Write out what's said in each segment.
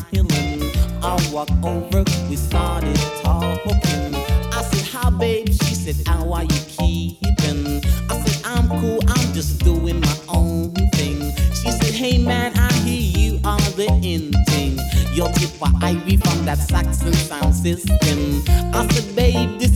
smiling. I walk over, we started talking. I said, Hi, babe. She said, How are you keeping? I said, I'm cool, I'm just doing my own thing. She said, Hey, man, I hear you are the in thing. Your tip for Ivy from that Saxon sound system. I said, Babe, this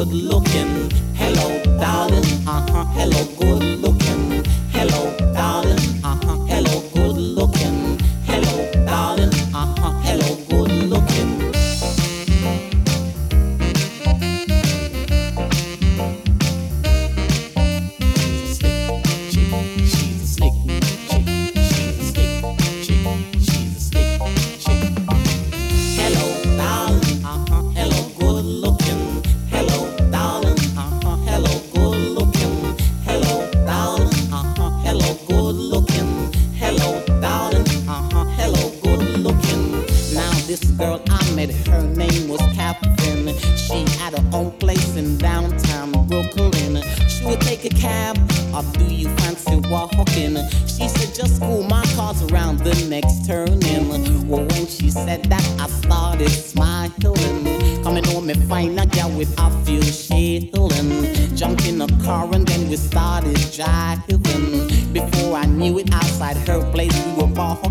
good looking. Downtown Brooklyn. She would take a cab, or do you fancy walking? She said, just cool, my car's around the next turning. Well, when she said that, I started smiling. Coming home and find a girl with a few shilling. Jumped in a car and then we started driving. Before I knew it, outside her place we were walking.